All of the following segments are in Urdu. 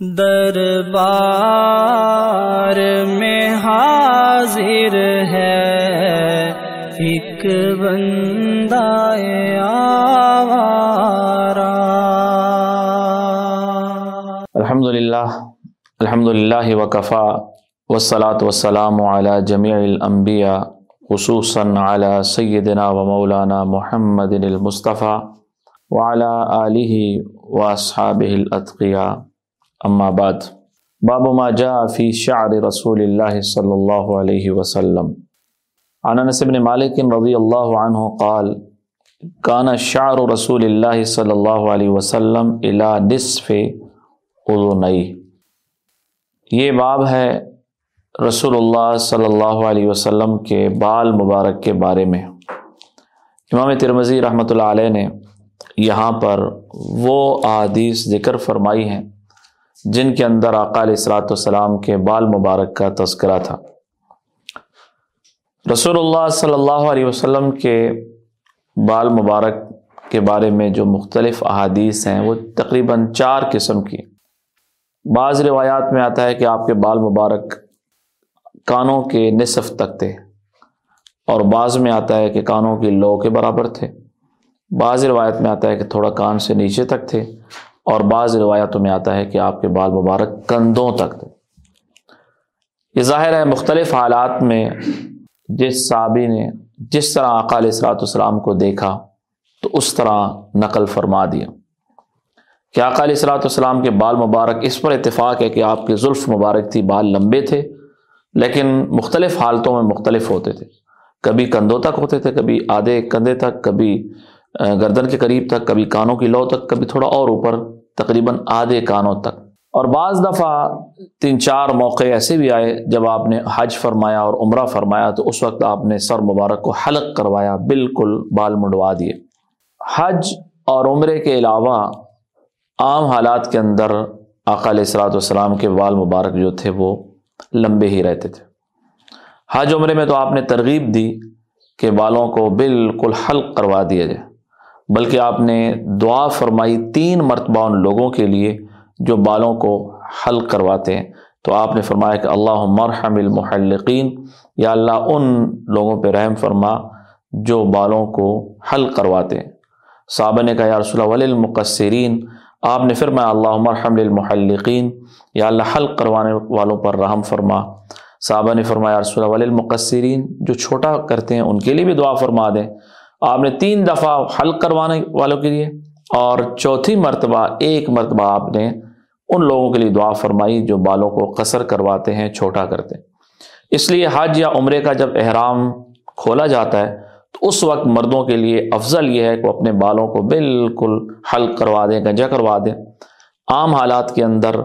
دربار میں حاضر ہے۔ ایک بندہ آوارا۔ الحمد للہ الحمد للہ وکفا، والصلاة والسلام على جميع الانبیاء، خصوصا على سیدنا و مولانا محمد المصطفیٰ وعلى آلہ واصحابہ الاتقیاء۔ اما بعد، باب ما جاء فی شعر رسول اللہ صلی اللہ علیہ وسلم. عن انس بن مالک رضی اللہ عنہ قال، کان شعر رسول اللہ صلی اللہ علیہ وسلم الى نصف اذنئی یہ باب ہے رسول اللہ صلی اللہ علیہ وسلم کے بال مبارک کے بارے میں۔ امام ترمزی رحمۃ اللہ علیہ نے یہاں پر وہ احادیث ذکر فرمائی ہیں۔ جن کے اندر آقا علیہ السلاۃ والسلام کے بال مبارک کا تذکرہ تھا۔ رسول اللہ صلی اللہ علیہ وسلم کے بال مبارک کے بارے میں جو مختلف احادیث ہیں، وہ تقریباً چار قسم کی بعض روایات میں آتا ہے کہ آپ کے بال مبارک کانوں کے نصف تک تھے اور بعض میں آتا ہے کہ کانوں کی لو کے برابر تھے۔ بعض روایت میں آتا ہے کہ تھوڑا کان سے نیچے تک تھے۔ اور بعض روایتوں میں آتا ہے کہ آپ کے بال مبارک کندھوں تک تھے۔ یہ ظاہر ہے مختلف حالات میں جس صحابی نے جس طرح آقا علیہ السلاۃ والسلام کو دیکھا تو اس طرح نقل فرما دیا۔ کہ آقا علیہ السلاۃ والسلام کے بال مبارک، اس پر اتفاق ہے کہ آپ کے زلف مبارک تھی، بال لمبے تھے، لیکن مختلف حالتوں میں مختلف ہوتے تھے۔ کبھی کندھوں تک ہوتے تھے، کبھی آدھے کندھے تک، کبھی گردن کے قریب تک، کبھی کانوں کی لو تک، کبھی تھوڑا اور اوپر، تقریباً آدھے کانوں تک۔ اور بعض دفعہ تین چار موقع ایسے بھی آئے، جب آپ نے حج فرمایا اور عمرہ فرمایا، تو اس وقت آپ نے سر مبارک کو حلق کروایا، بالکل بال منڈوا دیے۔ حج اور عمرے کے علاوہ عام حالات کے اندر آقا علیہ السلاۃ والسلام کے بال مبارک جو تھے، وہ لمبے ہی رہتے تھے۔ حج عمرے میں تو آپ نے ترغیب دی کہ بالوں کو بالکل حلق کروا دیا جائے۔ بلکہ آپ نے دعا فرمائی تین مرتبہ ان لوگوں کے لیے جو بالوں کو حلق کرواتے ہیں۔ تو آپ نے فرمایا کہ اللہ مرحم المحلقین، یا اللہ ان لوگوں پہ رحم فرما جو بالوں کو حلق کرواتے ہیں۔ صحابہ نے کہا، یا رسول اللہ المقصرین آپ نے فرمایا اللہ مرحم المحلقین یا اللہ حلق کروانے والوں پر رحم فرما۔ صحابہ نے فرمایا رسول اللہ المقصرین جو چھوٹا کرتے ہیں، ان کے لیے بھی دعا فرما دیں۔ آپ نے تین دفعہ حلق کروانے والوں کے لیے اور چوتھی مرتبہ ایک مرتبہ آپ نے ان لوگوں کے لیے دعا فرمائی جو بالوں کو قصر کرواتے ہیں، چھوٹا کرتے ہیں۔ اس لیے حج یا عمرے کا جب احرام کھولا جاتا ہے، تو اس وقت مردوں کے لیے افضل یہ ہے کہ وہ اپنے بالوں کو بالکل حلق کروا دیں، گنجا کروا دیں۔ عام حالات کے اندر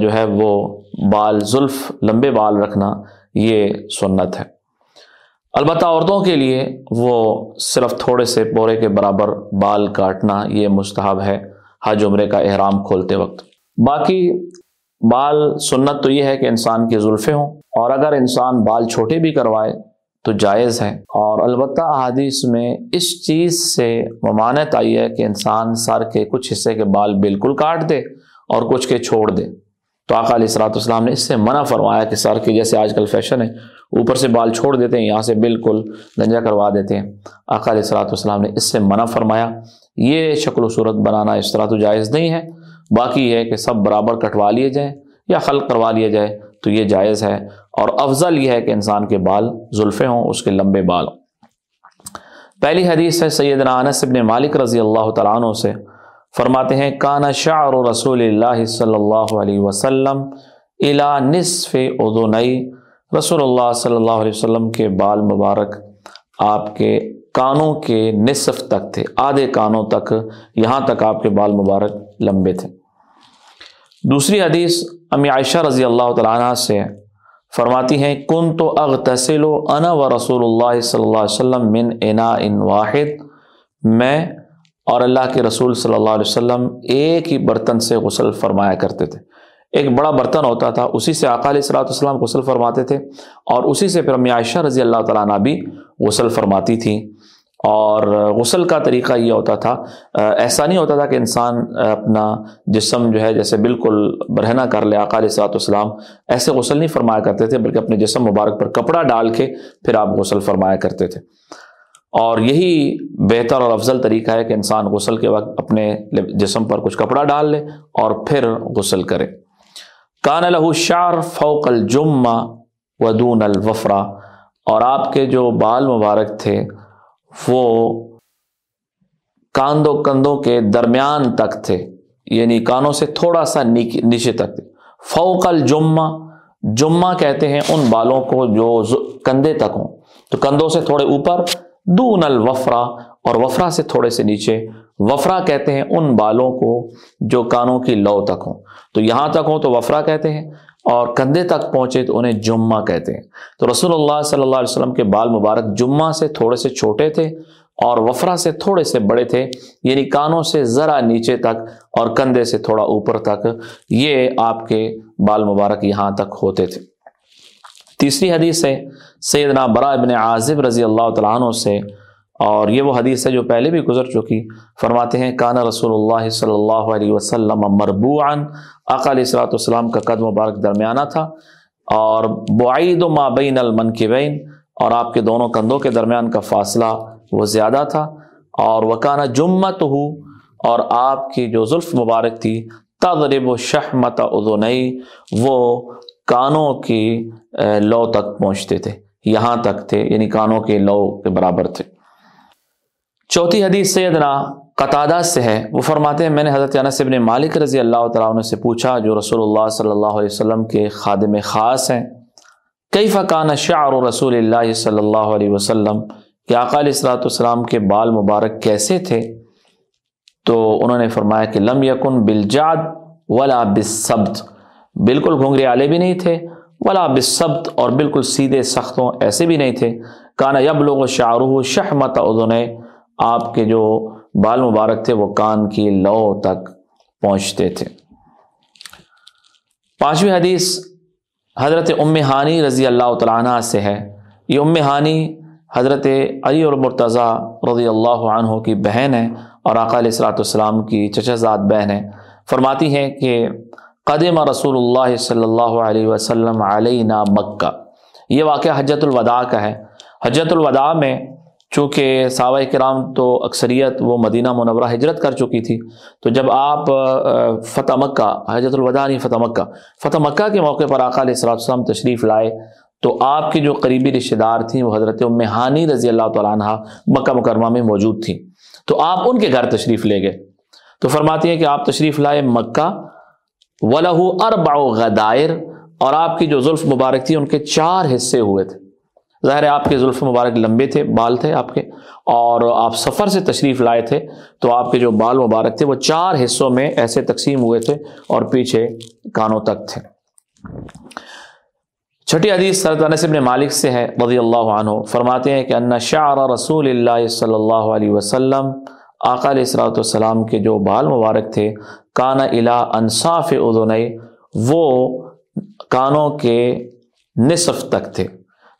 جو ہے وہ بال، زلف، لمبے بال رکھنا یہ سنت ہے۔ البتہ عورتوں کے لیے وہ صرف تھوڑے سے پورے کے برابر بال کاٹنا یہ مستحب ہے، حج عمرے کا احرام کھولتے وقت۔ باقی بال سنت تو یہ ہے کہ انسان کی زلفیں ہوں، اور اگر انسان بال چھوٹے بھی کروائے تو جائز ہے۔ اور البتہ احادیث میں اس چیز سے ممانت آئی ہے کہ انسان سر کے کچھ حصے کے بال بالکل کاٹ دے اور کچھ کے چھوڑ دے۔ تو آقا علیہ السلاۃ والسلام نے اس سے منع فرمایا کہ سر کے جیسے آج کل فیشن ہے اوپر سے بال چھوڑ دیتے ہیں، یہاں سے بالکل گنجا کروا دیتے ہیں۔ آقا علیہ السلاۃ والسلام نے اس سے منع فرمایا۔ یہ شکل و صورت بنانا اس طرح تو جائز نہیں ہے۔ باقی یہ ہے کہ سب برابر کٹوا لیے جائیں یا خلق کروا لیا جائے تو یہ جائز ہے۔ اور افضل یہ ہے کہ انسان کے بال زلفے ہوں، اس کے لمبے بال ہوں۔ پہلی حدیث ہے، سیدنا انس ابن مالک رضی اللہ تعالیٰ عنہ سے فرماتے ہیں کانا شعر رسول اللہ صلی اللہ علیہ وسلم الا نصف ادونئی رسول اللہ صلی اللہ علیہ وسلم کے بال مبارک آپ کے کانوں کے نصف تک تھے، آدھے کانوں تک، یہاں تک آپ کے بال مبارک لمبے تھے۔ دوسری حدیث امی عائشہ رضی اللہ تعالیٰ عنہ سے فرماتی ہیں کن تو اغ تحصیل و انا و رسول اللہ صلی اللہ علیہ وسلم من انا ان واحد میں اور اللہ کے رسول صلی اللہ علیہ وسلم ایک ہی برتن سے غسل فرمایا کرتے تھے۔ ایک بڑا برتن ہوتا تھا، اسی سے آقا علیہ السلاۃ والسلام غسل فرماتے تھے اور اسی سے پھر امی عائشہ رضی اللہ تعالیٰ عنہ بھی غسل فرماتی تھیں۔ اور غسل کا طریقہ یہ ہوتا تھا، ایسا نہیں ہوتا تھا کہ انسان اپنا جسم جو ہے جیسے بالکل برہنا کر لے علیہ صلاحت والسلام ایسے غسل نہیں فرمایا کرتے تھے، بلکہ اپنے جسم مبارک پر کپڑا ڈال کے پھر آپ غسل فرمایا کرتے تھے۔ اور یہی بہتر اور افضل طریقہ ہے کہ انسان غسل کے وقت اپنے جسم پر کچھ کپڑا ڈال لے اور پھر غسل کرے۔ کان لہو شار فوق الجمہ ودون الوفرا اور آپ کے جو بال مبارک تھے، وہ کاندوں کندھوں کے درمیان تک تھے یعنی کانوں سے تھوڑا سا نیچے تک تھے۔ فوق الجمہ جمعہ کہتے ہیں ان بالوں کو جو کندھے تک ہوں۔ تو کندھوں سے تھوڑے اوپر، دون الوفرا اور وفرا سے تھوڑے سے نیچے۔ وفرا کہتے ہیں ان بالوں کو جو کانوں کی لو تک ہوں۔ تو یہاں تک ہوں تو وفرا کہتے ہیں اور کندھے تک پہنچے تو انہیں جمعہ کہتے ہیں۔ تو رسول اللہ صلی اللہ علیہ وسلم کے بال مبارک جمعہ سے تھوڑے سے چھوٹے تھے اور وفرا سے تھوڑے سے بڑے تھے یعنی کانوں سے ذرا نیچے تک اور کندھے سے تھوڑا اوپر تک، یہ آپ کے بال مبارک یہاں تک ہوتے تھے۔ تیسری حدیث ہے، سیدنا برا ابن عازب رضی اللہ تعالیٰ عنہ سے اور یہ وہ حدیث ہے جو پہلے بھی گزر چکی۔ فرماتے ہیں کانا رسول اللہ صلی اللہ علیہ وسلم مربوعا آقا علیہ السلاۃ والسلام کا قدم مبارک درمیانہ تھا۔ اور بعید و مابین المن بین اور آپ کے دونوں کندھوں کے درمیان کا فاصلہ وہ زیادہ تھا۔ اور وہ کانا جمت ہو اور آپ کی جو زلف مبارک تھی تغرب و شہمت ادونئی وہ کانوں کی لو تک پہنچتے تھے۔ یہاں تک تھے یعنی کانوں کے لو کے برابر تھے۔ چوتھی حدیث سیدنا قطادہ سے ہے۔ وہ فرماتے ہیں، میں نے حضرت انس ابن مالک رضی اللہ تعالیٰ عنہ سے پوچھا، جو رسول اللہ صلی اللہ علیہ وسلم کے خادم خاص ہیں کئی فقان شعر رسول اللہ صلی اللہ علیہ وسلم؟ کہ آقا علیہ السلاۃ والسلام کے بال مبارک کیسے تھے؟ تو انہوں نے فرمایا کہ لم یکن بلجاد ولا بسبت بالکل گھونگری آلے بھی نہیں تھے، ولا بسبت اور بالکل سیدھے سختوں ایسے بھی نہیں تھے۔ کانا یب لوگ شاہ شہمت ادن آپ کے جو بال مبارک تھے وہ کان کی لو تک پہنچتے تھے۔ پانچویں حدیث حضرت ام ہانی رضی اللہ تعالیٰ عنہ سے ہے۔ یہ ام ہانی حضرت علی اور مرتضیٰ رضی اللہ عنہ کی بہن ہے اور آقا علیہ السلاۃ والسلام کی چچا زاد بہن ہے۔ فرماتی ہیں کہ قدم رسول اللہ صلی اللہ علیہ وسلم علیہ مکہ۔ یہ واقعہ حجت الوداع کا ہے۔ حجت الوداع میں چونکہ صحابہ کرام تو اکثریت وہ مدینہ منورہ ہجرت کر چکی تھی، تو جب آپ فتح مکہ حجت الوداع نہیں فتح مکہ فتح مکہ کے موقع پر آقا علیہ السلام تشریف لائے، تو آپ کی جو قریبی رشتہ دار تھیں وہ حضرت ام ہانی رضی اللہ تعالیٰ عنہ مکہ مکرمہ میں موجود تھیں۔ تو آپ ان کے گھر تشریف لے گئے۔ تو فرماتی ہیں کہ آپ تشریف لائے مکہ ولہ اربع غدائر اور آپ کی جو زلف مبارک تھی ان کے چار حصے ہوئے تھے۔ ظاہر آپ کے زلف مبارک لمبے تھے، بال تھے آپ کے، اور آپ سفر سے تشریف لائے تھے، تو آپ کے جو بال مبارک تھے، وہ چار حصوں میں ایسے تقسیم ہوئے تھے اور پیچھے کانوں تک تھے۔ چھٹی حدیث سرط ابن مالک سے ہے، رضی اللہ عنہ، فرماتے ہیں کہ ان شعر رسول اللہ صلی اللہ علیہ وسلم، آقا علیہ السلاۃ والسلام کے جو بال مبارک تھے کانا الا انصاف ادنئی وہ کانوں کے نصف تک تھے۔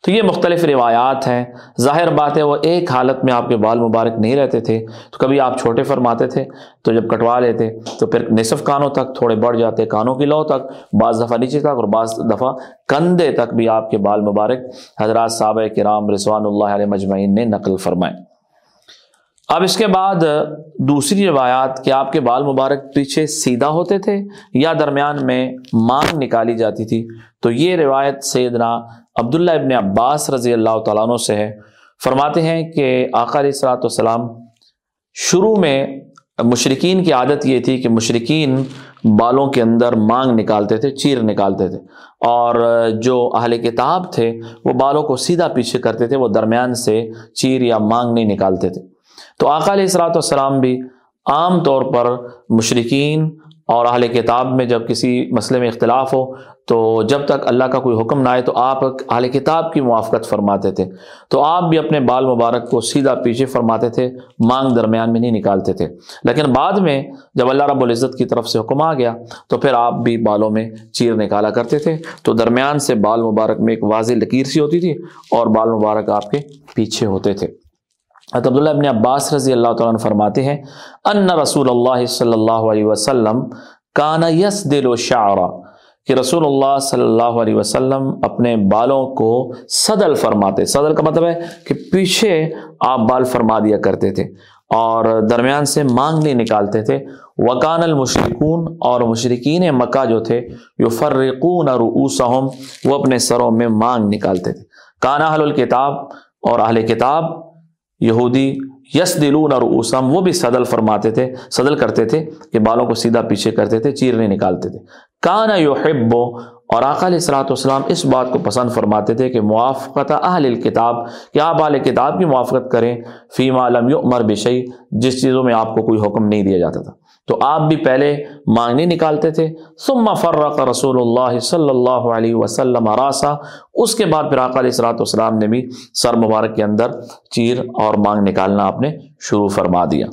تو یہ مختلف روایات ہیں۔ ظاہر بات ہے وہ ایک حالت میں آپ کے بال مبارک نہیں رہتے تھے۔ تو کبھی آپ چھوٹے فرماتے تھے تو جب کٹوا لیتے تو پھر نصف کانوں تک تھوڑے بڑھ جاتے، کانوں کی لو تک، بعض دفعہ نیچے تک اور بعض دفعہ کندھے تک بھی آپ کے بال مبارک۔ حضرات صحابہ کرام رضوان اللہ علیہ مجمعین نے نقل فرمائے۔ اب اس کے بعد دوسری روایات کہ آپ کے بال مبارک پیچھے سیدھا ہوتے تھے یا درمیان میں مانگ نکالی جاتی تھی۔ تو یہ روایت سیدنا عبداللہ ابن عباس رضی اللہ تعالیٰ عنہ سے ہے۔ فرماتے ہیں کہ آقا علیہ والسلام شروع میں مشرقین کی عادت یہ تھی کہ مشرقین بالوں کے اندر مانگ نکالتے تھے، چیر نکالتے تھے۔ اور جو اہل کتاب تھے، وہ بالوں کو سیدھا پیچھے کرتے تھے، وہ درمیان سے چیر یا مانگ نہیں نکالتے تھے۔ تو آقا علیہ السلاۃ والسلام بھی عام طور پر مشرقین اور اہل کتاب میں جب کسی مسئلے میں اختلاف ہو، تو جب تک اللہ کا کوئی حکم نہ آئے تو آپ اہل کتاب کی موافقت فرماتے تھے۔ تو آپ بھی اپنے بال مبارک کو سیدھا پیچھے فرماتے تھے، مانگ درمیان میں نہیں نکالتے تھے۔ لیکن بعد میں جب اللہ رب العزت کی طرف سے حکم آ گیا، تو پھر آپ بھی بالوں میں چیر نکالا کرتے تھے۔ تو درمیان سے بال مبارک میں ایک واضح لکیر سی ہوتی تھی اور بال مبارک آپ کے پیچھے ہوتے تھے۔ حضرت عبداللہ ابن عباس رضی اللہ تعالیٰ عنہ فرماتے ہیں، ان رسول اللہ صلی اللہ علیہ وسلم کانا یس دل و شعرا کہ رسول اللہ صلی اللہ علیہ وسلم اپنے بالوں کو صدل فرماتے، صدل کا مطلب ہے کہ پیچھے آپ بال فرما دیا کرتے تھے اور درمیان سے مانگ نہیں نکالتے تھے۔ وکان المشرکون اور مشرقین مکہ جو تھے یو فرقون وہ اپنے سروں میں مانگ نکالتے تھے۔ کانا اہل الکتاب اور اہل کتاب یہودی یس دلون اور اوسم وہ بھی صدل فرماتے تھے، صدل کرتے تھے کہ بالوں کو سیدھا پیچھے کرتے تھے، چیرنے نکالتے تھے۔ کانا یحبو اور آقا علیہ السلاۃ والسلام اس بات کو پسند فرماتے تھے کہ موافقت اہل الکتاب، کہ آپ اہل کتاب کی موافقت کریں فیم عالم یؤمر بشئی جس چیزوں میں آپ کو کوئی حکم نہیں دیا جاتا تھا۔ تو آپ بھی پہلے مانگنی نکالتے تھے۔ ثم فرق رسول اللہ صلی اللہ علیہ وسلم راسا اس کے بعد پھر آقا علیہ السلاۃ والسلام نے بھی سر مبارک کے اندر چیر اور مانگ نکالنا آپ نے شروع فرما دیا۔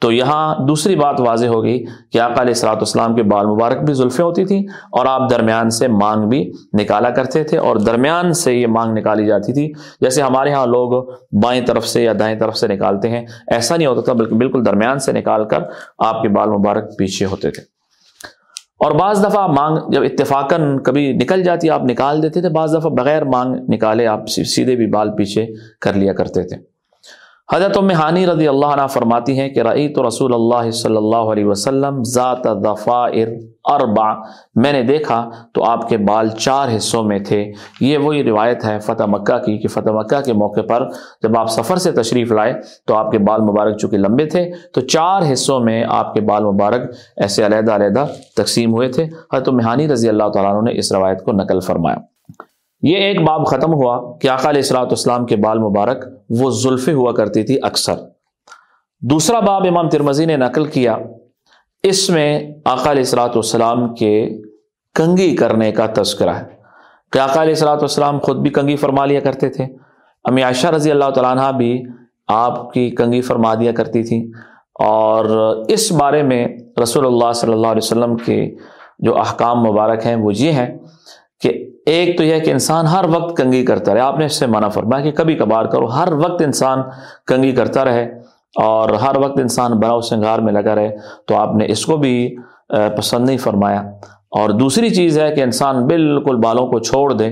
تو یہاں دوسری بات واضح ہو گئی کہ آقا علیہ السلاۃ والسلام کے بال مبارک بھی زلفیں ہوتی تھیں اور آپ درمیان سے مانگ بھی نکالا کرتے تھے اور درمیان سے یہ مانگ نکالی جاتی تھی، جیسے ہمارے ہاں لوگ بائیں طرف سے یا دائیں طرف سے نکالتے ہیں، ایسا نہیں ہوتا تھا، بلکہ بالکل درمیان سے نکال کر آپ کے بال مبارک پیچھے ہوتے تھے۔ اور بعض دفعہ مانگ جب اتفاقاً کبھی نکل جاتی، آپ نکال دیتے تھے، بعض دفعہ بغیر مانگ نکالے آپ سیدھے بھی بال پیچھے کر لیا کرتے تھے۔ حضرت ہانی رضی اللہ عنہ فرماتی ہیں کہ رعی تو رسول اللہ صلی اللہ علیہ وسلم ذات دفائر اربع۔ میں نے دیکھا تو آپ کے بال چار حصوں میں تھے۔ یہ وہی روایت ہے فتح مکہ کی کہ فتح مکہ کے موقع پر جب آپ سفر سے تشریف لائے تو آپ کے بال مبارک چونکہ لمبے تھے تو چار حصوں میں آپ کے بال مبارک ایسے علیحدہ علیحدہ تقسیم ہوئے تھے۔ حضرت مہانی رضی اللہ تعالیٰ عنہ نے اس روایت کو نقل فرمایا۔ یہ ایک باب ختم ہوا کہ آقا علیہ السلاۃ والسلام کے بال مبارک وہ زلفے ہوا کرتی تھی اکثر۔ دوسرا باب امام ترمزی نے نقل کیا، اس میں آقا علیہ السلاۃ والسلام کے کنگی کرنے کا تذکرہ ہے۔ کہ آقا علیہ السلاۃ والسلام خود بھی کنگی فرما لیا کرتے تھے۔ امی عائشہ رضی اللہ تعالیٰ عنہ بھی آپ کی کنگی فرما دیا کرتی تھی اور اس بارے میں رسول اللہ صلی اللہ علیہ وسلم کے جو احکام مبارک ہیں وہ یہ ہیں ایک تو یہ کہ انسان ہر وقت کنگھی کرتا رہے۔ آپ نے اس سے منع فرمایا کہ کبھی کبھار کرو، ہر وقت انسان کنگھی کرتا رہے اور ہر وقت انسان براؤ سنگار میں لگا رہے۔ تو آپ نے اس کو بھی پسند نہیں فرمایا۔ اور دوسری چیز ہے کہ انسان بالکل بالوں کو چھوڑ دے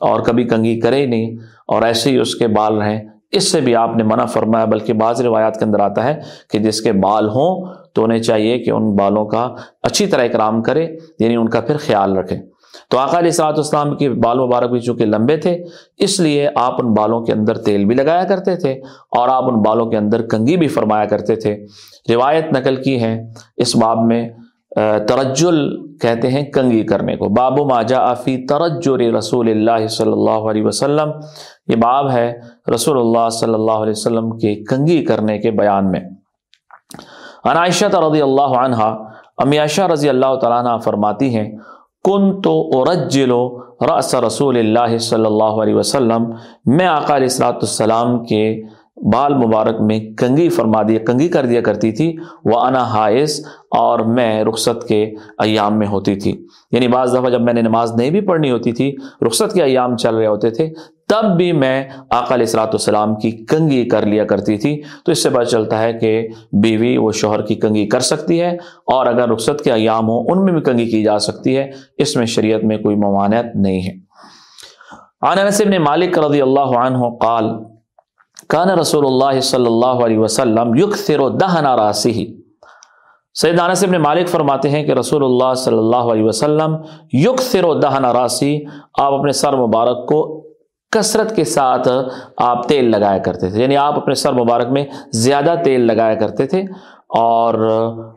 اور کبھی کنگھی کرے ہی نہیں اور ایسے ہی اس کے بال رہیں۔ اس سے بھی آپ نے منع فرمایا، بلکہ بعض روایات کے اندر آتا ہے کہ جس کے بال ہوں تو انہیں چاہیے کہ ان بالوں کا اچھی طرح اکرام کرے یعنی ان کا پھر خیال رکھے۔ تو آقا علیہ السلاط اسلام کے بال مبارک بھی چونکہ لمبے تھے، اس لیے آپ ان بالوں کے اندر تیل بھی لگایا کرتے تھے اور آپ ان بالوں کے اندر کنگھی بھی فرمایا کرتے تھے۔ روایت نقل کی ہے اس باب میں ترجل کہتے ہیں کنگھی کرنے کو۔ باب و ماجا آفی ترجر رسول اللہ صلی اللہ علیہ وسلم۔ یہ باب ہے رسول اللہ صلی اللہ علیہ وسلم کے کنگھی کرنے کے بیان میں۔ عنائشہ رضی اللہ عنہ امیاشہ رضی اللہ تعالیٰ عنہ فرماتی ہیں کن تو اورجلو رس رسول اللہ صلی اللہ علیہ وسلم، میں آقا علیہ السلاۃ السلام کے بال مبارک میں کنگھی فرما دیا کنگھی کر دیا کرتی تھی وہ انا حائز اور میں رخصت کے ایام میں ہوتی تھی۔ یعنی بعض دفعہ جب میں نے نماز نہیں بھی پڑھنی ہوتی تھی، رخصت کے ایام چل رہے ہوتے تھے تب بھی میں آقا علیہ السلاۃ والسلام کی کنگھی کر لیا کرتی تھی۔ تو اس سے پتہ چلتا ہے کہ بیوی وہ شوہر کی کنگھی کر سکتی ہے اور اگر رخصت کے ایام ہوں، ان میں بھی کنگھی کی جا سکتی ہے۔ اس میں شریعت میں کوئی ممانعت نہیں ہے۔ عن انس بن مالک رضی اللہ عنہ قال، کان رسول اللہ صلی اللہ علیہ وسلم یکثر دہن راسی سید انس بن مالک فرماتے ہیں کہ رسول اللہ صلی اللہ علیہ وسلم یکثر دہن راسی آپ اپنے سر مبارک کو کثرت کے ساتھ آپ تیل لگایا کرتے تھے۔ یعنی آپ اپنے سر مبارک میں زیادہ تیل لگایا کرتے تھے اور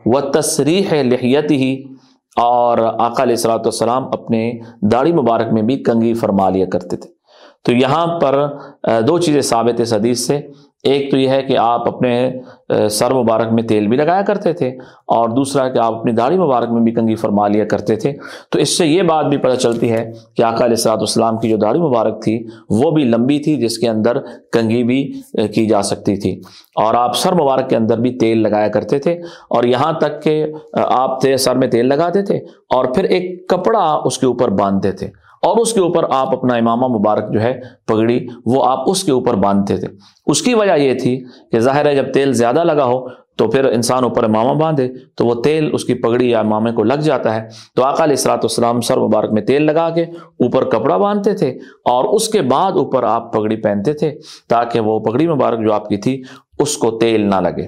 وہ تصریح لحیت ہی اور آقا علیہ السلاۃ والسلام اپنے داڑھی مبارک میں بھی کنگھی فرما لیا کرتے تھے۔ تو یہاں پر دو چیزیں ثابت اس حدیث سے۔ ایک تو یہ ہے کہ آپ اپنے سر مبارک میں تیل بھی لگایا کرتے تھے اور دوسرا کہ آپ اپنی داڑھی مبارک میں بھی کنگھی فرما لیا کرتے تھے۔ تو اس سے یہ بات بھی پتہ چلتی ہے کہ آقا علیہ السلاۃ والسلام کی جو داڑھی مبارک تھی وہ بھی لمبی تھی، جس کے اندر کنگھی بھی کی جا سکتی تھی۔ اور آپ سر مبارک کے اندر بھی تیل لگایا کرتے تھے اور یہاں تک کہ آپ تھے، سر میں تیل لگاتے تھے اور پھر ایک کپڑا اس کے اوپر باندھتے تھے۔ اور اس کے اوپر آپ اپنا امامہ مبارک جو ہے پگڑی، وہ آپ اس کے اوپر باندھتے تھے۔ اس کی وجہ یہ تھی کہ ظاہر ہے جب تیل زیادہ لگا ہو تو پھر انسان اوپر امامہ باندھے تو وہ تیل اس کی پگڑی یا امامے کو لگ جاتا ہے۔ تو آقا علیہ السلاۃ والسلام سر مبارک میں تیل لگا کے اوپر کپڑا باندھتے تھے اور اس کے بعد اوپر آپ پگڑی پہنتے تھے تاکہ وہ پگڑی مبارک جو آپ کی تھی اس کو تیل نہ لگے۔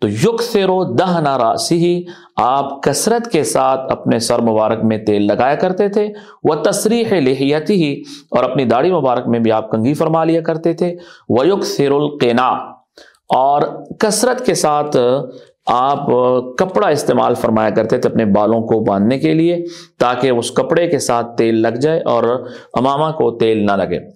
تو یق سیرو دہ نہ راسی ہی آپ کثرت کے ساتھ اپنے سر مبارک میں تیل لگایا کرتے تھے۔ وہ تصریح لہیتی ہی اور اپنی داڑھی مبارک میں بھی آپ کنگھی فرما لیا کرتے تھے۔ وہ یق سیر القینا اور کثرت کے ساتھ آپ کپڑا استعمال فرمایا کرتے تھے اپنے بالوں کو باندھنے کے لیے، تاکہ اس کپڑے کے ساتھ تیل لگ جائے اور امامہ کو تیل نہ لگے۔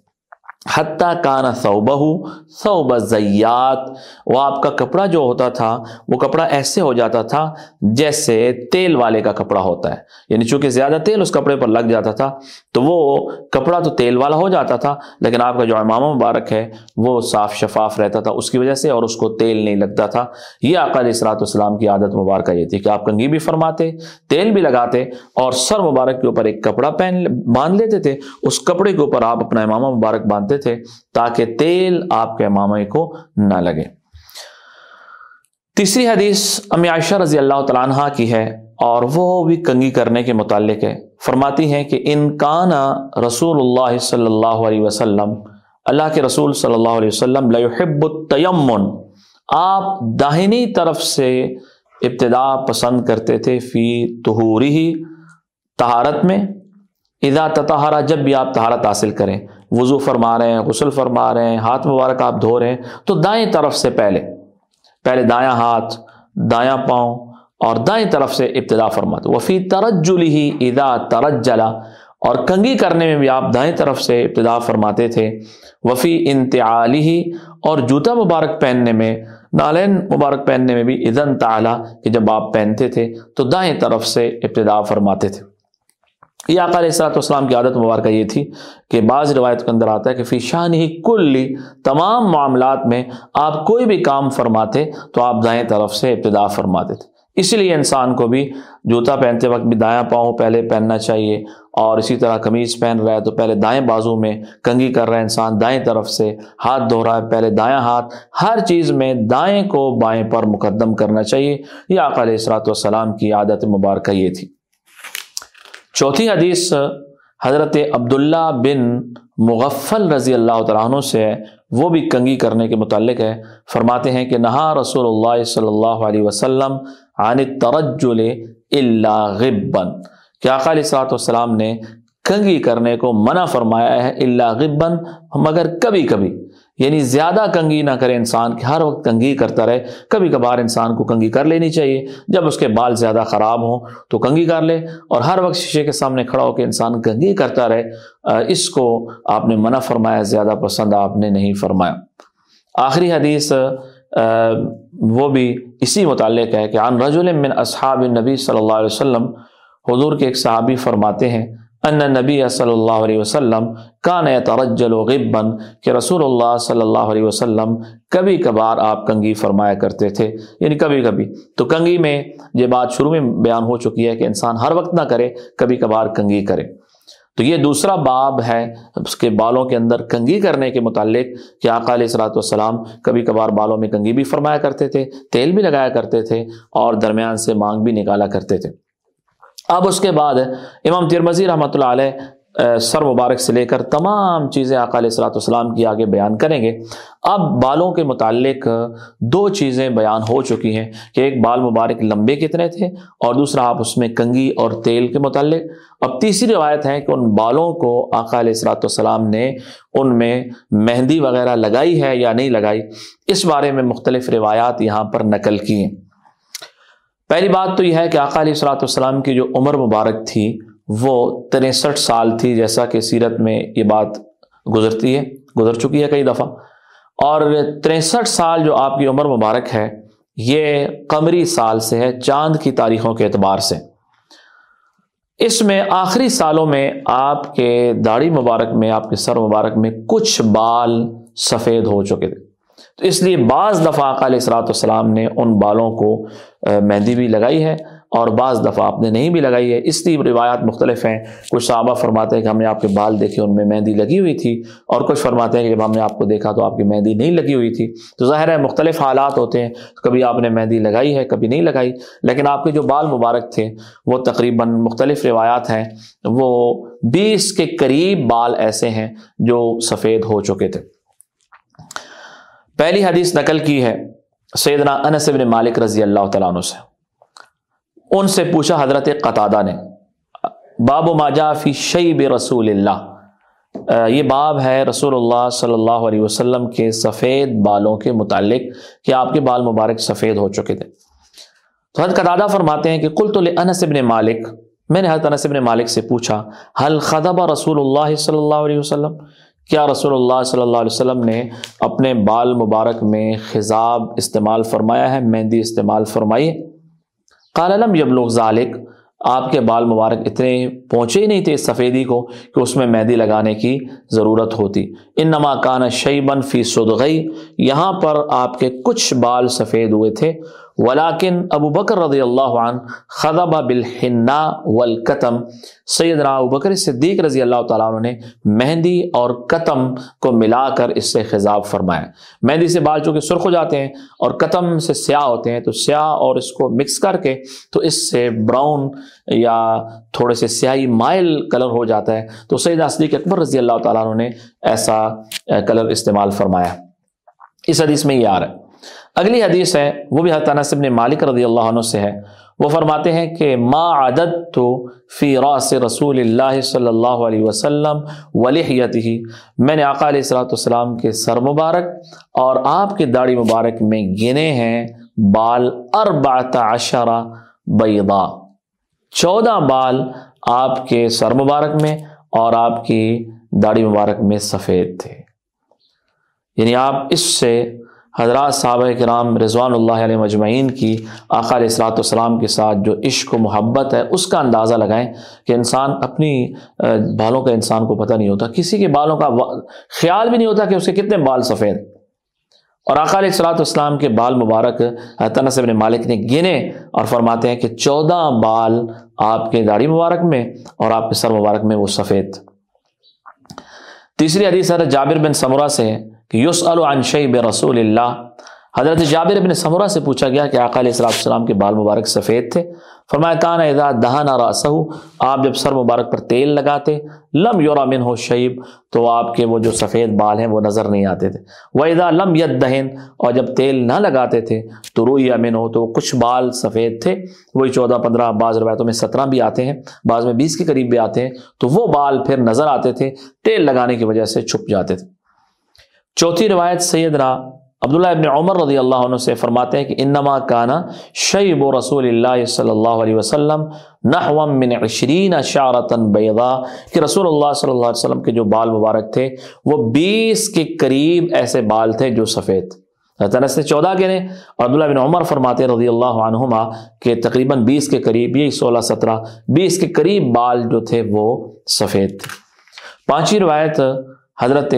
حتیٰ کانا صوبہ صوبہ زیات۔ وہ آپ کا کپڑا جو ہوتا تھا، وہ کپڑا ایسے ہو جاتا تھا جیسے تیل والے کا کپڑا ہوتا ہے۔ یعنی چونکہ زیادہ تیل اس کپڑے پر لگ جاتا تھا، تو وہ کپڑا تو تیل والا ہو جاتا تھا، لیکن آپ کا جو امامہ مبارک ہے، وہ صاف شفاف رہتا تھا اس کی وجہ سے اور اس کو تیل نہیں لگتا تھا۔ یہ علیہ اصلاۃ والسلام کی عادت مبارکہ یہ تھی کہ آپ کنگھی بھی فرماتے، تیل بھی لگاتے اور سر مبارک کے اوپر ایک کپڑا پہن، باندھ لیتے تھے۔ اس کپڑے کے اوپر آپ اپنا امامہ مبارک باندھتے باندھتے تھے تاکہ تیل آپ کے مامے کو نہ لگے۔ تیسری حدیث امی عائشہ رضی اللہ تعالیٰ عنہ کی ہے اور وہ بھی کنگی کرنے کے متعلق ہے۔ فرماتی ہیں کہ ان کانا رسول اللہ صلی اللہ علیہ وسلم، اللہ کے رسول صلی اللہ علیہ وسلم لحب التیمن۔ آپ داہنی طرف سے ابتدا پسند کرتے تھے فی تہوری ہی تہارت میں۔ اذا تطہرا جب بھی آپ تہارت حاصل کریں۔ وضو فرما رہے ہیں، غسل فرما رہے ہیں، ہاتھ مبارک آپ دھو رہے ہیں۔ تو دائیں طرف سے پہلے پہلے دایاں ہاتھ، دایاں پاؤں اور دائیں طرف سے ابتدا فرماتے وفی ترجلی ہی ادا ترجلا اور کنگھی کرنے میں بھی آپ دائیں طرف سے ابتدا فرماتے تھے۔ وفی انتعالی ہی اور جوتا مبارک پہننے میں، نالین مبارک پہننے میں بھی ادن تعلیٰ کہ جب آپ پہنتے تھے، تو دائیں طرف سے ابتدا فرماتے تھے۔ یہ آقا علیہ السلاۃ والسلام کی عادت مبارکہ یہ تھی کہ بعض روایت کے اندر آتا ہے کہ فی شان ہی کلی تمام معاملات میں آپ کوئی بھی کام فرماتے تو آپ دائیں طرف سے ابتدا فرماتے تھے۔ اسی لیے انسان کو بھی جوتا پہنتے وقت بھی دایاں پاؤں پہلے پہننا چاہیے اور اسی طرح قمیض پہن رہا ہے تو پہلے دائیں بازو میں کنگھی کر رہا ہے انسان دائیں طرف سے، ہاتھ دھو رہا ہے پہلے دایاں ہاتھ۔ ہر چیز میں دائیں کو بائیں پر مقدم کرنا چاہیے۔ یہ آقا علیہ السلاۃ والسلام کی عادت مبارکہ یہ تھی۔ چوتھی حدیث حضرت عبداللہ بن مغفل رضی اللہ تعالیٰ عنہ سے ہے۔ وہ بھی کنگھی کرنے کے متعلق ہے۔ فرماتے ہیں کہ نہا رسول اللہ صلی اللہ علیہ وسلم عن ترجل اللہ غبن۔ کہ آقا علیہ السلاۃ والسلام نے کنگھی کرنے کو منع فرمایا ہے اللہ غبن؟ مگر کبھی کبھی۔ یعنی زیادہ کنگھی نہ کرے انسان کہ ہر وقت کنگھی کرتا رہے۔ کبھی کبھار انسان کو کنگھی کر لینی چاہیے۔ جب اس کے بال زیادہ خراب ہوں تو کنگھی کر لے اور ہر وقت شیشے کے سامنے کھڑا ہو کے انسان کنگھی کرتا رہے۔ اس کو آپ نے منع فرمایا، زیادہ پسند آپ نے نہیں فرمایا۔ آخری حدیث وہ بھی اسی متعلق ہے کہ عن رجل من اصحاب النبی صلی اللہ علیہ وسلم، حضور کے ایک صحابی فرماتے ہیں ان نبی صلی اللہ علیہ وسلم کان ترجل و غبن کہ رسول اللہ صلی اللہ علیہ وسلم کبھی کبھار آپ کنگھی فرمایا کرتے تھے یعنی کبھی کبھی۔ تو کنگھی میں یہ بات شروع میں بیان ہو چکی ہے کہ انسان ہر وقت نہ کرے، کبھی کبھار کنگھی کرے۔ تو یہ دوسرا باب ہے اس کے بالوں کے اندر کنگھی کرنے کے متعلق کہ آقا علیہ السلاۃ والسلام کبھی کبھار بالوں میں کنگھی بھی فرمایا کرتے تھے، تیل بھی لگایا کرتے تھے اور درمیان سے مانگ بھی نکالا کرتے تھے۔ اب اس کے بعد امام ترمزی رحمۃ اللہ علیہ سر مبارک سے لے کر تمام چیزیں آقا علیہ السلاۃ والسلام کی آگے بیان کریں گے۔ اب بالوں کے متعلق دو چیزیں بیان ہو چکی ہیں کہ ایک بال مبارک لمبے کتنے تھے اور دوسرا آپ اس میں کنگھی اور تیل کے متعلق۔ اب تیسری روایت ہے کہ ان بالوں کو آقا علیہ السلاۃ والسلام نے ان میں مہندی وغیرہ لگائی ہے یا نہیں لگائی۔ اس بارے میں مختلف روایات یہاں پر نقل کی ہیں۔ پہلی بات تو یہ ہے کہ آقا علیہ السلاۃ والسلام کی جو عمر مبارک تھی، وہ تریسٹھ سال تھی جیسا کہ سیرت میں یہ بات گزرتی ہے، گزر چکی ہے کئی دفعہ۔ اور تریسٹھ سال جو آپ کی عمر مبارک ہے، یہ قمری سال سے ہے، چاند کی تاریخوں کے اعتبار سے۔ اس میں آخری سالوں میں آپ کے داڑھی مبارک میں، آپ کے سر مبارک میں کچھ بال سفید ہو چکے تھے۔ تو اس لیے بعض دفعہ علیہ السلاۃ والسلام نے ان بالوں کو مہندی بھی لگائی ہے اور بعض دفعہ آپ نے نہیں بھی لگائی ہے۔ اس لیے روایات مختلف ہیں۔ کچھ صحابہ فرماتے ہیں کہ ہم نے آپ کے بال دیکھے، ان میں مہندی لگی ہوئی تھی۔ اور کچھ فرماتے ہیں کہ جب ہم نے آپ کو دیکھا تو آپ کی مہندی نہیں لگی ہوئی تھی۔ تو ظاہر ہے مختلف حالات ہوتے ہیں۔ کبھی آپ نے مہندی لگائی ہے، کبھی نہیں لگائی۔ لیکن آپ کے جو بال مبارک تھے، وہ تقریباً مختلف روایات ہیں۔ وہ بیس کے قریب بال ایسے ہیں جو سفید ہو چکے تھے۔ پہلی حدیث نقل کی ہے سیدنا انس بن مالک رضی اللہ تعالیٰ عنہ سے۔ ان سے پوچھا حضرت قطادہ نے، باب و ماجا فی شیب رسول اللہ۔ یہ باب ہے رسول اللہ صلی اللہ علیہ وسلم کے سفید بالوں کے متعلق کہ آپ کے بال مبارک سفید ہو چکے تھے۔ تو حضرت قطادہ فرماتے ہیں کہ کل تو انس بن مالک، میں نے حضرت انس بن مالک سے پوچھا حل خدب رسول اللہ صلی اللہ علیہ وسلم؟ کیا رسول اللہ صلی اللہ علیہ وسلم نے اپنے بال مبارک میں خضاب استعمال فرمایا ہے، مہندی استعمال فرمائی؟ قال علم یبلغ ذالک آپ کے بال مبارک اتنے پہنچے ہی نہیں تھے اس سفیدی کو کہ اس میں مہندی لگانے کی ضرورت ہوتی۔ ان نما کان شیبن فی صدغی۔ یہاں پر آپ کے کچھ بال سفید ہوئے تھے۔ ولاکن ابو بکر رضی اللہ عنہ خدب بالحنا والکتم۔ سیدنا ابو بکر صدیق رضی اللہ تعالیٰ عنہ نے مہندی اور قتم کو ملا کر اس سے خضاب فرمایا۔ مہندی سے بال چونکہ سرخ ہو جاتے ہیں اور قتم سے سیاہ ہوتے ہیں تو سیاہ اور اس کو مکس کر کے تو اس سے براؤن یا تھوڑے سے سیاہی مائل کلر ہو جاتا ہے۔ تو سیدنا صدیق اکبر رضی اللہ تعالیٰ عنہ نے ایسا کلر استعمال فرمایا۔ اس حدیث میں یہ آ رہا ہے۔ اگلی حدیث ہے، وہ بھی حضرت انس بن مالک رضی اللہ عنہ سے ہے۔ وہ فرماتے ہیں کہ ما عدد تو فی راس رسول اللہ صلی اللہ علیہ وسلم ولیحیت ہی میں نے آقا علیہ السلاۃ والسلام کے سر مبارک اور آپ کے داڑھی مبارک میں گنے ہیں بال اربعت عشرہ بیضا۔ چودہ بال آپ کے سر مبارک میں اور آپ کی داڑھی مبارک میں سفید تھے۔ یعنی آپ اس سے حضرات صحابہ کرام رضوان اللہ علیہ مجمعین کی آقا علیہ السلاۃ والسلام کے ساتھ جو عشق و محبت ہے، اس کا اندازہ لگائیں کہ انسان اپنی بالوں کا انسان کو پتہ نہیں ہوتا، کسی کے بالوں کا خیال بھی نہیں ہوتا کہ اس کے کتنے بال سفید۔ اور آقا علیہ السلاۃ والسلام کے بال مبارک تنس ابن مالک نے گنے اور فرماتے ہیں کہ چودہ بال آپ کے داڑھی مبارک میں اور آپ کے سر مبارک میں وہ سفید۔ تیسری حدیث حضرت جابر بن سمرہ سے کہ یوس الشیب رسول اللہ۔ حضرت جابر ابن سمرہ سے پوچھا گیا کہ آقا علیہ السلام السلام کے بال مبارک سفید تھے۔ فرمایا کان اذا دہنا راسہ آپ جب سر مبارک پر تیل لگاتے، لم یورا من ہو شیب، تو آپ کے وہ جو سفید بال ہیں، وہ نظر نہیں آتے تھے۔ وہ اذا لم ید دہن، اور جب تیل نہ لگاتے تھے، تو روئی امن ہو تو کچھ بال سفید تھے۔ وہی چودہ پندرہ بعض روایتوں میں سترہ بھی آتے ہیں، بعض میں بیس کے قریب بھی آتے ہیں، تو وہ بال پھر نظر آتے تھے، تیل لگانے کی وجہ سے چھپ جاتے تھے۔ چوتھی روایت سیدنا عبداللہ ابن عمر رضی اللہ عنہ سے فرماتے ہیں کہ انما کانا شیب رسول اللہ صلی اللہ علیہ وسلم نحو من عشرین شعرتا بیضا، کہ رسول اللہ صلی اللہ علیہ وسلم کے جو بال مبارک تھے، وہ بیس کے قریب ایسے بال تھے جو سفید۔ حضرت نے چودہ کے نے اور عبداللہ بن عمر فرماتے رضی اللہ عنہما کہ تقریباً بیس کے قریب، یہی سولہ سترہ، بیس کے قریب بال جو تھے وہ سفید تھے۔ پانچویں روایت حضرت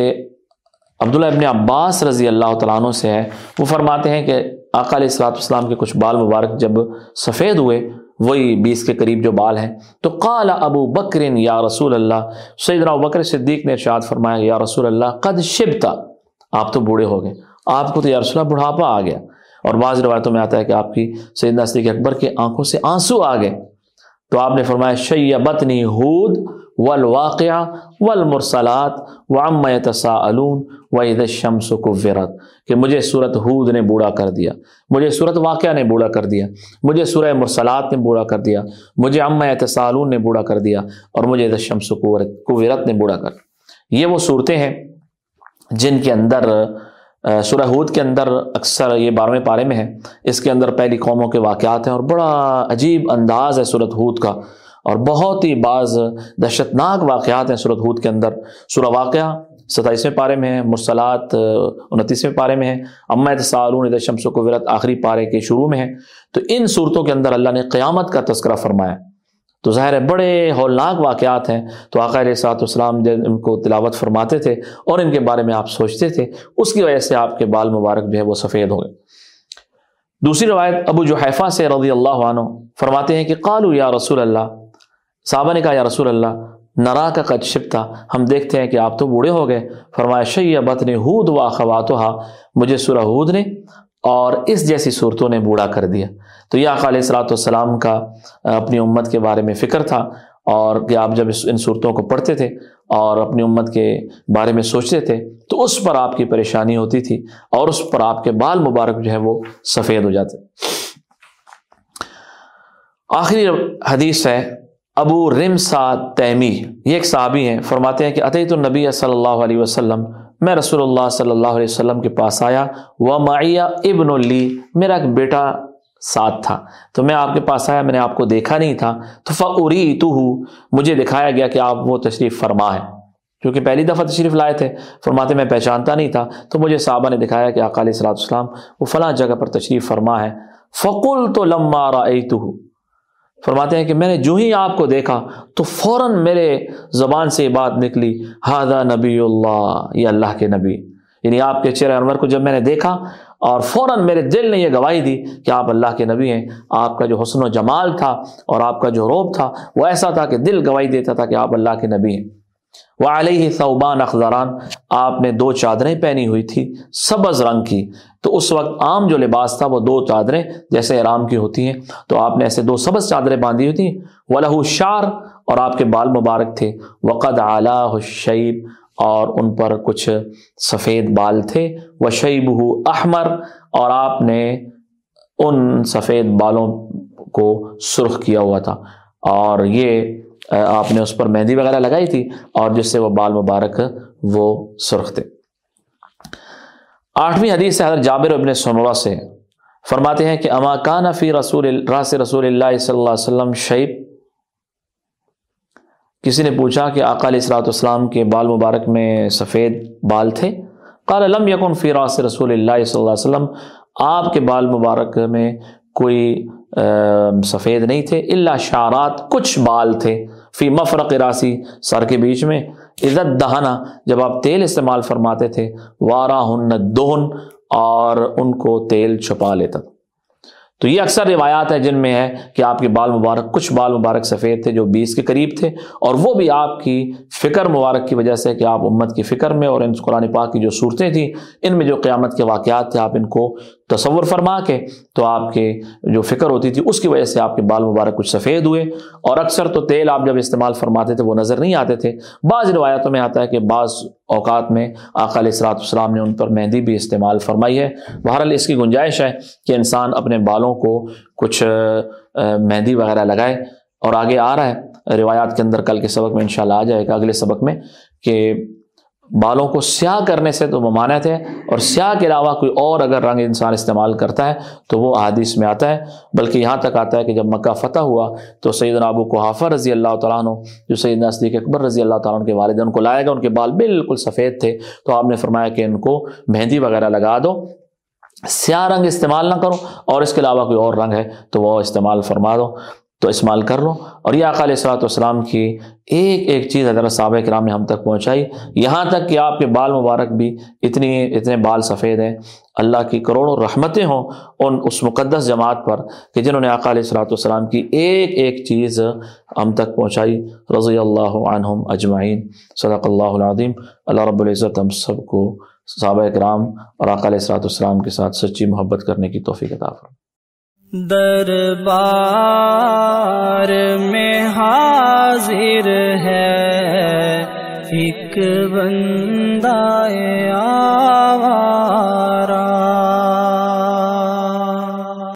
عبداللہ ابن عباس رضی اللہ تعالیٰ عنہ سے ہے، وہ فرماتے ہیں کہ آقا علیہ السلاۃ والسلام کے کچھ بال مبارک جب سفید ہوئے، وہی بیس کے قریب جو بال ہیں، تو قال ابو بکر یا رسول اللہ، سیدنا ابو بکر صدیق نے ارشاد فرمایا یا رسول اللہ، قد شبتا آپ تو بوڑھے ہو گئے، آپ کو تو یا رسول اللہ بڑھاپا آ گیا۔ اور بعض روایتوں میں آتا ہے کہ آپ کی سیدنا صدیق اکبر کے آنکھوں سے آنسو آ گئے۔ تو آپ نے فرمایا، شیبتنی ہود والواقعہ والمرسلات وعم يتساءلون واذا الشمس كورت کہ مجھے صورت ہود نے بوڑھا کر دیا، مجھے صورت واقعہ نے بوڑھا کر دیا، مجھے سورہ مرسلات نے بوڑھا کر دیا، مجھے عم يتساءلون نے بوڑھا کر دیا اور مجھے اذا الشمس كورت نے بوڑھا کر۔ یہ وہ صورتیں ہیں جن کے اندر سورہ ہود کے اندر اکثر یہ بارہویں پارے میں ہے۔ اس کے اندر پہلی قوموں کے واقعات ہیں اور بڑا عجیب انداز ہے صورت ہود کا۔ اور بہت ہی بعض دہشت ناک واقعات ہیں صورت ہود کے اندر۔ سورہ واقعہ ستائیسویں پارے میں ہے، مرسلات انتیسویں پارے میں ہے۔ امت سالون شمس و قورت آخری پارے کے شروع میں ہے۔ تو ان صورتوں کے اندر اللہ نے قیامت کا تذکرہ فرمایا۔ تو ظاہر ہے بڑے ہولناک واقعات ہیں۔ تو آقا علیہ سات اسلام جب ان کو تلاوت فرماتے تھے اور ان کے بارے میں آپ سوچتے تھے، اس کی وجہ سے آپ کے بال مبارک جو ہے وہ سفید ہو گئے۔ دوسری روایت ابو جو حیفہ سے رضی اللہ عنہ فرماتے ہیں کہ قالو یا رسول اللہ صحابہ نے کہا، یا رسول اللہ، نرا کا قد تھا ہم دیکھتے ہیں کہ آپ تو بوڑھے ہو گئے۔ فرمایا شیبت نے ہود و خواتہ مجھے سورہ ہود نے اور اس جیسی صورتوں نے بوڑھا کر دیا۔ تو یہ علیہ السلاۃ والسلام کا اپنی امت کے بارے میں فکر تھا اور کہ آپ جب ان صورتوں کو پڑھتے تھے اور اپنی امت کے بارے میں سوچتے تھے، تو اس پر آپ کی پریشانی ہوتی تھی اور اس پر آپ کے بال مبارک جو ہے وہ سفید ہو جاتے۔ آخری حدیث ہے ابو رمسا تیمی یہ ایک صحابی ہیں، فرماتے ہیں کہ عطیت النبی صلی اللہ علیہ وسلم، میں رسول اللہ صلی اللہ علیہ وسلم کے پاس آیا، وہ معیہ ابن اللی میرا ایک بیٹا ساتھ تھا۔ تو میں آپ کے پاس آیا، میں نے آپ کو دیکھا نہیں تھا۔ تو فعری تو مجھے دکھایا گیا کہ آپ وہ تشریف فرما ہے کیونکہ پہلی دفعہ تشریف لائے تھے، فرماتے میں پہچانتا نہیں تھا۔ تو مجھے صحابہ نے دکھایا کہ اقالی السلاۃ السلام، وہ فلاں جگہ پر تشریف فرما ہے۔ فقل تو لما تو فرماتے ہیں کہ میں نے جو ہی آپ کو دیکھا تو فوراً میرے زبان سے یہ بات نکلی ہادہ نبی اللہ، یہ اللہ کے نبی. یعنی آپ کے چہرے انور کو جب میں نے دیکھا اور فوراً میرے دل نے یہ گواہی دی کہ آپ اللہ کے نبی ہیں، آپ کا جو حسن و جمال تھا اور آپ کا جو روب تھا، وہ ایسا تھا کہ دل گواہی دیتا تھا کہ آپ اللہ کے نبی ہیں۔ وہ علیہ صوبان اخذران آپ نے دو چادریں پہنی ہوئی تھی، سبز رنگ کی۔ تو اس وقت عام جو لباس تھا وہ دو چادریں جیسے آرام کی ہوتی ہیں۔ تو آپ نے ایسے دو سبز چادریں باندھی ہوئی تھیں۔ وہ شار اور آپ کے بال مبارک تھے۔ وقد اعلیٰ شعیب اور ان پر کچھ سفید بال تھے۔ وہ شعیب احمر اور آپ نے ان سفید بالوں کو سرخ کیا ہوا تھا۔ اور یہ آپ نے اس پر مہندی وغیرہ لگائی تھی اور جس سے وہ بال مبارک وہ سرخ تھے۔ آٹھویں حدیث سے حضرت جابر ابن سموا سے فرماتے ہیں کہ اما کان فی رسول راس رسول اللہ صلی اللہ علیہ وسلم شیب۔ کسی نے پوچھا کہ آقا علیہ السلاۃ والسلام کے بال مبارک میں سفید بال تھے؟ قال، لم یکن فی راس رسول اللہ صلی اللہ علیہ وسلم۔ آپ کے بال مبارک میں کوئی سفید نہیں تھے اللہ شارات کچھ بال تھے۔ فی مفرق راسی، سر کے بیچ میں۔ عزت دہنا، جب آپ تیل استعمال فرماتے تھے وارا ہن دہن، اور ان کو تیل چھپا لیتا۔ تھا تو یہ اکثر روایات ہیں جن میں ہے کہ آپ کے بال مبارک، کچھ بال مبارک سفید تھے جو بیس کے قریب تھے، اور وہ بھی آپ کی فکر مبارک کی وجہ سے کہ آپ امت کی فکر میں اور ان قرآن پاک کی جو صورتیں تھیں، ان میں جو قیامت کے واقعات تھے، آپ ان کو تصور فرما کے تو آپ کے جو فکر ہوتی تھی اس کی وجہ سے آپ کے بال مبارک کچھ سفید ہوئے اور اکثر تو تیل آپ جب استعمال فرماتے تھے وہ نظر نہیں آتے تھے۔ بعض روایتوں میں آتا ہے کہ بعض اوقات میں آقا علیہ السلاۃ السلام نے ان پر مہندی بھی استعمال فرمائی ہے۔ بہرحال اس کی گنجائش ہے کہ انسان اپنے بالوں کو کچھ مہندی وغیرہ لگائے اور آگے آ رہا ہے۔ روایات کے اندر کل کے سبق میں انشاءاللہ آ جائے گا، اگلے سبق میں کہ بالوں کو سیاہ کرنے سے تو ممانت ہے اور سیاہ کے علاوہ کوئی اور اگر رنگ انسان استعمال کرتا ہے تو وہ حادث میں آتا ہے، بلکہ یہاں تک آتا ہے کہ جب مکہ فتح ہوا تو سیدنا ابو کو رضی اللہ تعالیٰ عنہ، جو سیدنا صدیق اکبر رضی اللہ تعالیٰ عنہ کے والد ان کو لائے گا ان کے بال بالکل سفید تھے۔ تو آپ نے فرمایا کہ ان کو مہندی وغیرہ لگا دو۔ سیاہ رنگ استعمال نہ کرو، اور اس کے علاوہ کوئی اور رنگ ہے تو وہ استعمال فرما دو۔ تو استعمال کر لو۔ اور یہ علیہ السلاۃ والسلام کی ایک ایک چیز حضرت صحابہ کرام نے ہم تک پہنچائی۔ یہاں تک کہ آپ کے بال مبارک بھی اتنی اتنے بال سفید ہیں۔ اللہ کی کروڑوں رحمتیں ہوں ان اس مقدس جماعت پر کہ جنہوں نے علیہ السلاۃ والسلام کی ایک ایک چیز ہم تک پہنچائی۔ رضی اللہ عنہم اجمعین۔ صدق اللہ العظیم۔ اللہ رب العزت ہم سب کو صحابہ کرام اور علیہ السلاۃ والسلام کے ساتھ سچی محبت کرنے کی توفیق عطا فرمائے۔ دربار میں حاضر ہے ایک بندہ